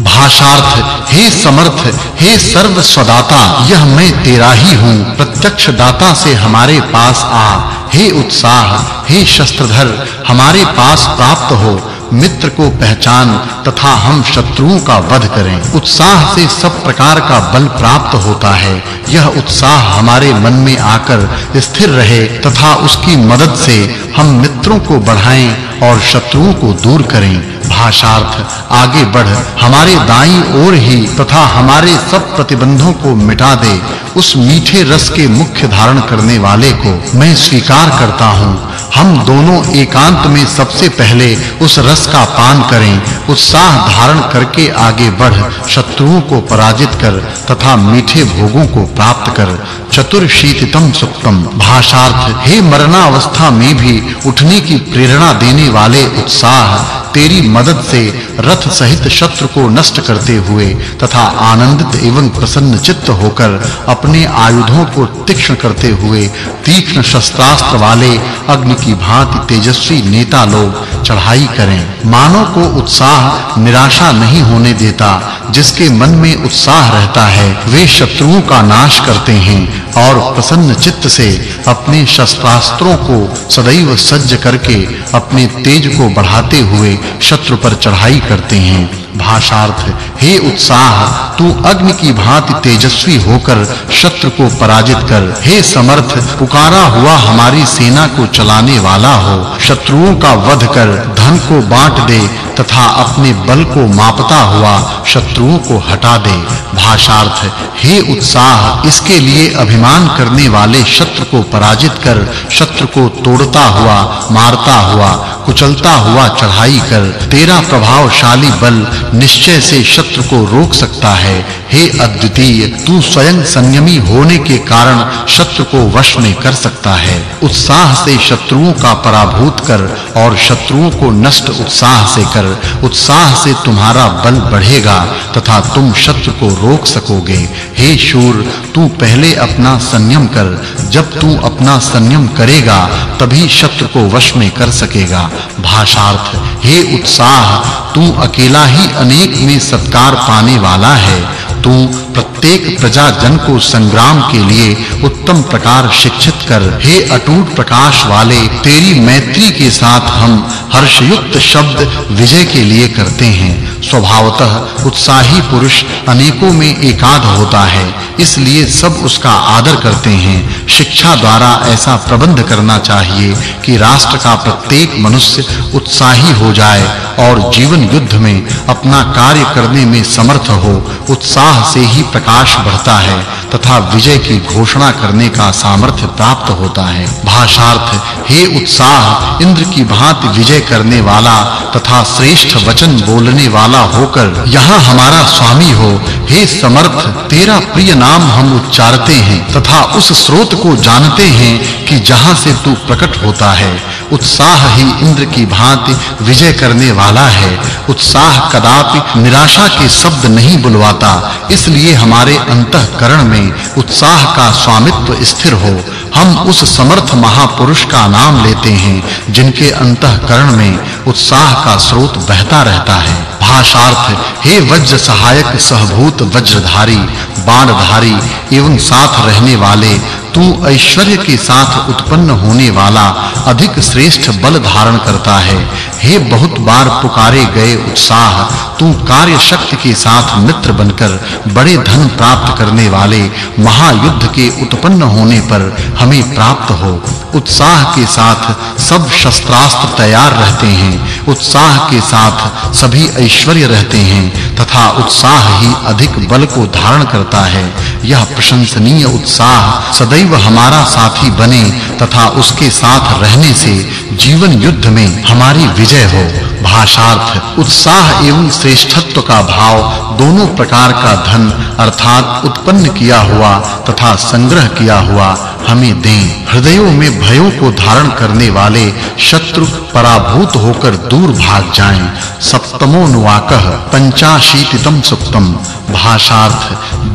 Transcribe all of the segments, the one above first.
भाषार्थ, हे समर्थ, हे सर्व स्वदाता यह मैं तेरा ही हूँ। प्रत्यक्ष दाता से हमारे पास आ। हे उत्साह, हे शस्त्रधर, हमारे पास प्राप्त हो। मित्र को पहचान तथा हम शत्रुओं का वध करें। उत्साह से सब प्रकार का बल प्राप्त होता है। यह उत्साह हमारे मन में आकर स्थिर रहे तथा उसकी मदद से हम मित्रों को बढ़ाएँ और शत्रुओं को दूर करें। भाषार्थ, आगे बढ़, हमारे दाई ओर ही तथा हमारे सब प्रतिबंधों को मिटा दे, उस मीठे रस के मुख्य धारण करने वाले को मैं स्वीकार करता हूँ। हम दोनों एकांत में सबसे पहले उस रस का पान करें, उत्साह धारण करके आगे बढ़, शत्रुओं को पराजित कर तथा मीठे भोगों को प्राप्त कर। चतुर्शीतितम सुक्तम। भाषार्थ, हे मरना अवस्था में भी उठने की प्रेरणा देने वाले उत्साह, तेरी मदद से रथ सहित शत्रु को नष्ट करते हुए तथा आनंदित एवं प्रसन्न चित्त होकर अपने आयुधों को तीक्ष्ण करते हुए तीक्ष्ण शस्त्रास्त्र वाले अग्नि की भांति तेजस्वी नेता लोग चढ़ाई करें। मानव को उत्साह, निराशा नहीं होने देता, जिसके मन में उत्साह रहता है, वे शत्रुओं का नाश करते हैं और प्रसन्न चित्त से अपने शस्त्रास्त्रों को सदैव सज्ज करके अपने तेज को बढ़ाते हुए शत्रु पर चढ़ाई करते हैं। भाषार्थ, हे उत्साह, तू अग्नि की भांति तेजस्वी होकर शत्रु को पराजित कर। हे समर्थ, पुकारा हुआ हमारी सेना को चलाने वाला हो। शत्रुओं का वध कर, धन को बांट दे तथा अपने बल को मापता हुआ शत्रुओं को हटा दे। भाषार्थ, हे उत्साह, इसके लिए अभिमान करने वाले शत्रु को पराजित कर, शत्रु को तोड़ता हुआ, मारता हुआ कुचलता हुआ चढ़ाई कर तेरा प्रभावशाली बल निश्चय से शत्रु को रोक सकता है। हे अद्वितीय, तू स्वयं संयमी होने के कारण शत्रु को वश में कर सकता है। उत्साह से शत्रुओं का पराभूत कर और शत्रुओं को नष्ट उत्साह से कर। उत्साह से तुम्हारा बल बढ़ेगा तथा तुम शत्रु को रोक सकोगे। हे शूर, तू पहले अपना संयम कर। जब तू अपना संयम करेगा, तभी शत्रु को वश में कर सकेगा। भाषार्थ हे उत्साह, तू अकेला ही अनेक में सत्कार पाने वाला है। तू प्रत्येक प्रजा जन को संग्राम के लिए उत्तम प्रकार शिक्षित कर। हे अटूट प्रकाश वाले, तेरी मैत्री के साथ हम हर्षयुक्त शब्द विजय के लिए करते हैं। स्वभावतः उत्साही पुरुष अनेकों में एकाध होता है, इसलिए सब उसका आदर करते हैं। शिक्षा द्वारा ऐसा प्रबंध करना चाहिए कि राष्ट्र का प्रत्येक मनुष्य उत्साही हो। जाए और जीवन युद्ध में अपना कार्य करने में समर्थ हो, उत्साह से ही प्रकाश बढ़ता है तथा विजय की घोषणा करने का सामर्थ्य प्राप्त होता है। भाषार्थ, हे उत्साह, इंद्र की भांति विजय करने वाला तथा श्रेष्ठ वचन बोलने वाला होकर यहाँ हमारा स्वामी हो हे समर्थ, तेरा प्रिय नाम हम उच्चारते हैं तथा उस स्रोत को जानते हैं कि जहाँ से तू प्रकट होता है। उत्साह ही इंद्र की भांति विजय करने वाला है। उत्साह कदापि निराशा के शब्द नहीं बुलवाता, इसलिए हमारे अंतःकरण में उत्साह का स्वामित्व स्थिर हो। हम उस समर्थ महापुरुष का नाम लेते हैं, जिनके अंतःकरण में उत्साह का स्रोत बहता रहता है। भाषार्थ, हे वज्र सहायक, सहभूत वज्रधारी, बाणधारी एवं साथ रहने वाले तू ऐश्वर्य के साथ उत्पन्न होने वाला अधिक श्रेष्ठ बल धारण करता है। हे बहुत बार पुकारे गए उत्साह, तू कार्य शक्ति के साथ मित्र बनकर बड़े धन प्राप्त करने वाले महायुद्ध के उत्पन्न होने पर हमें प्राप्त हो। उत्साह के साथ सब शस्त्रास्त्र तैयार रहते हैं। उत्साह के साथ सभी ऐश्वर्य रहते हैं तथा उत्साह ही अधिक बल को धारण करता है। यह प्रशंसनीय उत्साह सदैव हमारा साथी बने तथा उसके साथ रहने से जीवन युद्ध में हमारी विजय हो। भाषार्थ, उत्साह एवं श्रेष्ठत्व का भाव दोनों प्रकार का धन अर्थात उत्पन्न किया हुआ तथा संग्रह किया हुआ हमें दें। हृदयों में भयों को धारण करने वाले शत्रु पराभूत होकर दूर भाग जाएँ। सप्तमो नुवाकः पंचाशीतितम सुक्तम। भाषार्थ,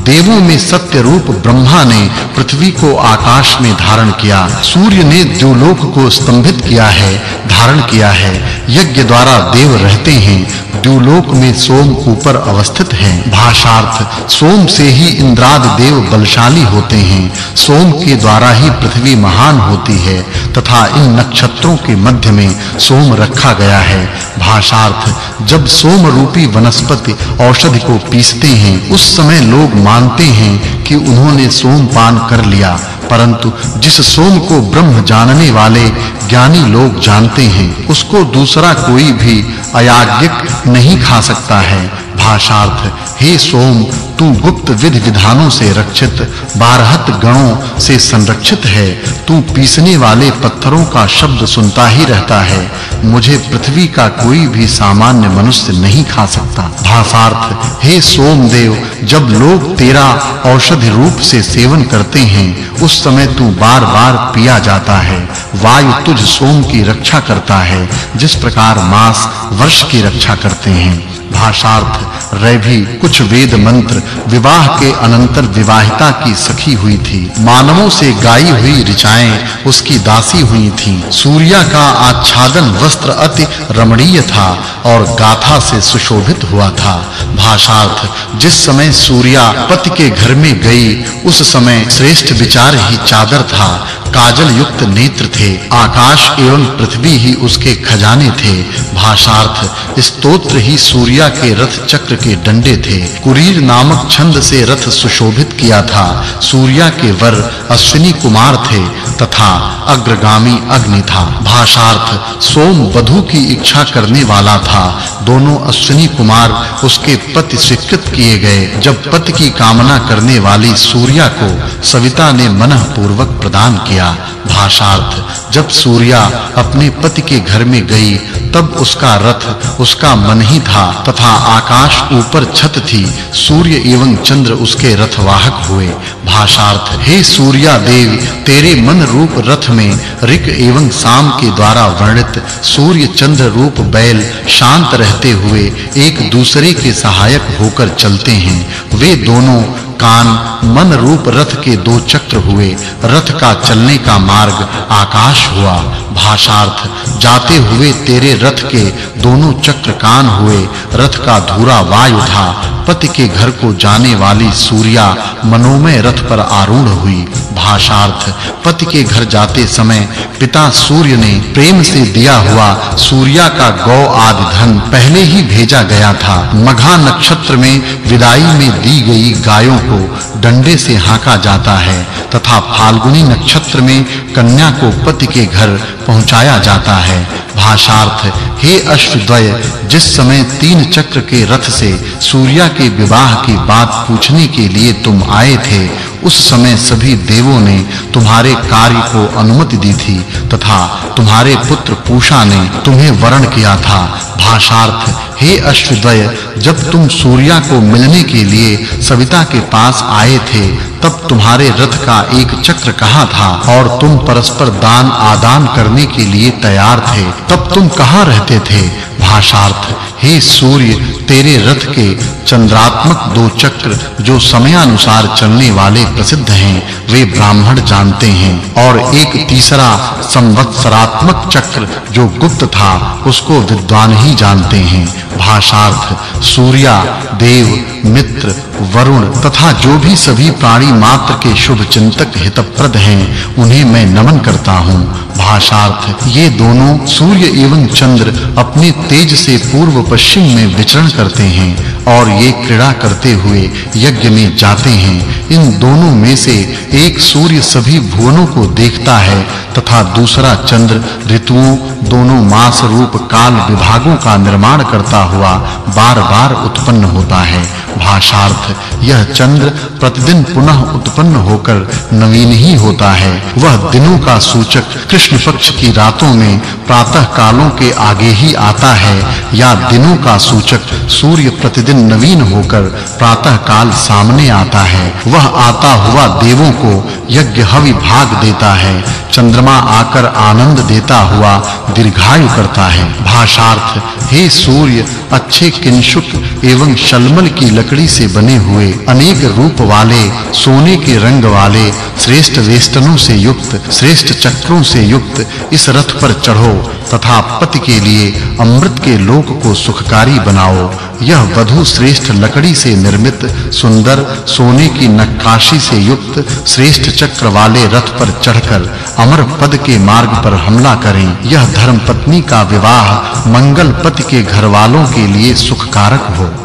देवों में सत्य रूप ब्रह्मा ने पृथ्वी को आकाश में धारण किया। सूर्य ने द्युलोक को स्तंभित किया है, धारण किया है। यज्ञ द्वारा देव रहते हैं, द्युलोक में सोम ऊपर अवस्थित है। भाषार्थ, सोम से ही इंद्राद देव बलशाली होते हैं। सोम के द्वारा ही पृथ्वी महान होती है तथा इन नक्षत्रों के मध्य में सोम रखा गया है। भाषार्थ, जब सोम रूपी वनस्पति औषधि को पीसते हैं, उस समय लोग मानते हैं कि उन्होंने सोम पान कर लिया। परंतु जिस सोम को ब्रह्म जानने वाले ज्ञानी लोग जानते हैं, उसको दूसरा कोई भी अयाज्ञिक नहीं खा सकता है। भाषार्थ, हे सोम, तू गुप्त विधि विधानों से रक्षित, बारहत गणों से संरक्षित है। तू पीसने वाले पत्थरों का शब्द सुनता ही रहता है। मुझे पृथ्वी का कोई भी सामान्य मनुष्य नहीं खा सकता। भाषार्थ, हे सोमदेव, जब लोग तेरा औषधि रूप से सेवन करते हैं, उस समय तू बार-बार पिया जाता है। वायु तुझ सोम की रक्षा करता है, जिस प्रकार मास वर्ष की रक्षा करते हैं। भाषार्थ, रैभी, कुछ वेद मंत्र, विवाह के अनंतर विवाहिता की सखी हुई थी। मानवों से गाई हुई ऋचाएँ उसकी दासी हुई थीं। सूर्या का आच्छादन वस्त्र अति रमणीय था और गाथा से सुशोभित हुआ था। भाषार्थ, जिस समय सूर्या पति के घर में गई, उस समय श्रेष्ठ विचार ही चादर था। काजल युक्त नेत्र थे, आकाश एवं पृथ्वी ही उसके खजाने थे, भाषार्थ स्तोत्र ही सूर्या के रथ चक्र के डंडे थे। कुरीर नामक छंद से रथ सुशोभित किया था, सूर्या के वर अश्विनी कुमार थे, तथा अग्रगामी अग्नि था। भाषार्थ सोम वधु की इच्छा करने वाला था, दोनों अश्विनी कुमार उसके पति स्वीकृत किए गए। जब पति की कामना करने वाली सूर्या को सविता ने मनः पूर्वक प्रदान किया भाषार्थ। जब सूर्या अपने पति के घर में गई तब उसका रथ, उसका मन ही था तथा आकाश ऊपर छत थी। सूर्य एवं चंद्र उसके रथवाहक हुए। भाषार्थ, हे सूर्या देव तेरे मन रूप रथ में ऋक एवं साम के द्वारा वर्णित सूर्य चंद्र रूप बैल शांत रहते हुए एक दूसरे के सहायक होकर चलते हैं। वे दोनों कान, मन रूप रथ के दो चक्र हुए। रथ का चलने का मार्ग आकाश हुआ। भाषार्थ, जाते हुए तेरे रथ के दोनों चक्र कान हुए, रथ का धूरा वायु था। पति के घर को जाने वाली सूर्या मनोमय रथ पर आरूढ़ हुई। भाषार्थ, पति के घर जाते समय पिता सूर्य ने प्रेम से दिया हुआ सूर्या का गौ आदि धन पहले ही भेजा गया था। मघा नक्षत्र में विदाई में दी गई गायों को डंडे से हाका जाता है तथा फाल्गुनी नक्षत्र में कन्या को पति के घर पहुँचाया जाता है। भाषार्थ, हे अश्वद्वय जिस समय तीन चक्र के रथ से सूर्या के विवाह की बात पूछने के लिए तुम आए थे, उस समय सभी देवों ने तुम्हारे कार्य को अनुमति दी थी तथा तुम्हारे पुत्र पूषा ने तुम्हें वरण किया था। भाषार्थ, हे अश्वद्वय जब तुम सूर्या को मिलने के लिए सविता के पास आए थे, तब तुम्हारे रथ का एक चक्र कहाँ था? और तुम परस्पर दान आदान करने के लिए तैयार थे, तब तुम कहाँ रहते थे? भाषार्थ, हे सूर्य, तेरे रथ के चंद्रात्मक दो चक्र जो समयानुसार चलने वाले प्रसिद्ध हैं, वे ब्राह्मण जानते हैं। और एक तीसरा संवत्सरात्मक चक्र जो गुप्त था, उसको विद्वान ही जानते हैं। भाषार्थ, सूर्या, देव, मित्र, वरुण तथा जो भी सभी प्राणी मात्र के शुभ चिंतक हितप्रद हैं, उन्हें मैं नमन करता हूँ। भाषार्थ, ये दोनों सूर्य एवं चंद्र अपने तेज से पूर्व पश्चिम में विचरण करते हैं। और ये क्रीड़ा करते हुए यज्ञ में जाते हैं। इन दोनों में से एक सूर्य सभी भुवनों को देखता है तथा दूसरा चंद्र ऋतुओं, दोनों मास रूप काल विभागों का निर्माण करता हुआ बार-बार उत्पन्न होता है। भाषार्थ, यह चंद्र प्रतिदिन पुनः उत्पन्न होकर नवीन ही होता है। वह दिनों का सूचक कृष्ण पक्ष की रातों में प्रातः कालों के आगे ही आता है या दिनों का सूचक सूर्य प्रतिदिन दिन नवीन होकर प्रातः काल सामने आता है। वह आता हुआ देवों को यज्ञ हवि भाग देता है। चंद्रमा आकर आनंद देता हुआ दीर्घायु करता है। भाषार्थ, हे सूर्य, अच्छे किंशुक एवं शलमल की लकड़ी से बने हुए अनेक रूप वाले, सोने के रंग वाले, श्रेष्ठ वेष्टनों से युक्त, श्रेष्ठ चक्रों से युक्त इस रथ पर चढ़ो, तथा पति के लिए अमृत के लोक को सुखकारी बनाओ। यह वधु श्रेष्ठ लकड़ी से निर्मित, सुंदर, सोने की नक्काशी से युक्त, श्रेष्ठ चक्र वाले रथ पर चढ़कर अमर पद के मार्ग पर हमला करें। यह धर्मपत्नी का विवाह मंगल पति के घर वालों के लिए सुखकारक हो।